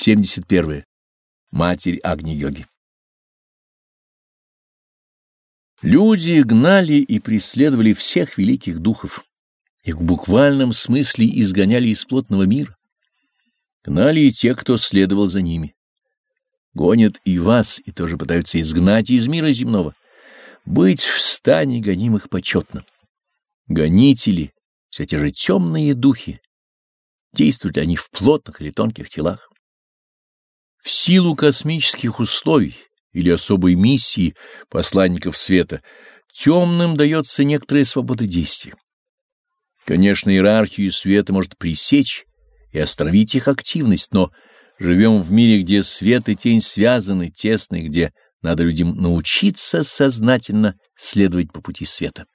71. Матерь Агни-йоги Люди гнали и преследовали всех великих духов. Их в буквальном смысле изгоняли из плотного мира. Гнали и те, кто следовал за ними. Гонят и вас, и тоже пытаются изгнать из мира земного. Быть в стане гонимых почетно. Гонители, все те же темные духи, действуют они в плотных или тонких телах. В силу космических условий или особой миссии посланников света темным дается некоторая свобода действия. Конечно, иерархию света может пресечь и остановить их активность, но живем в мире, где свет и тень связаны тесно, и где надо людям научиться сознательно следовать по пути света.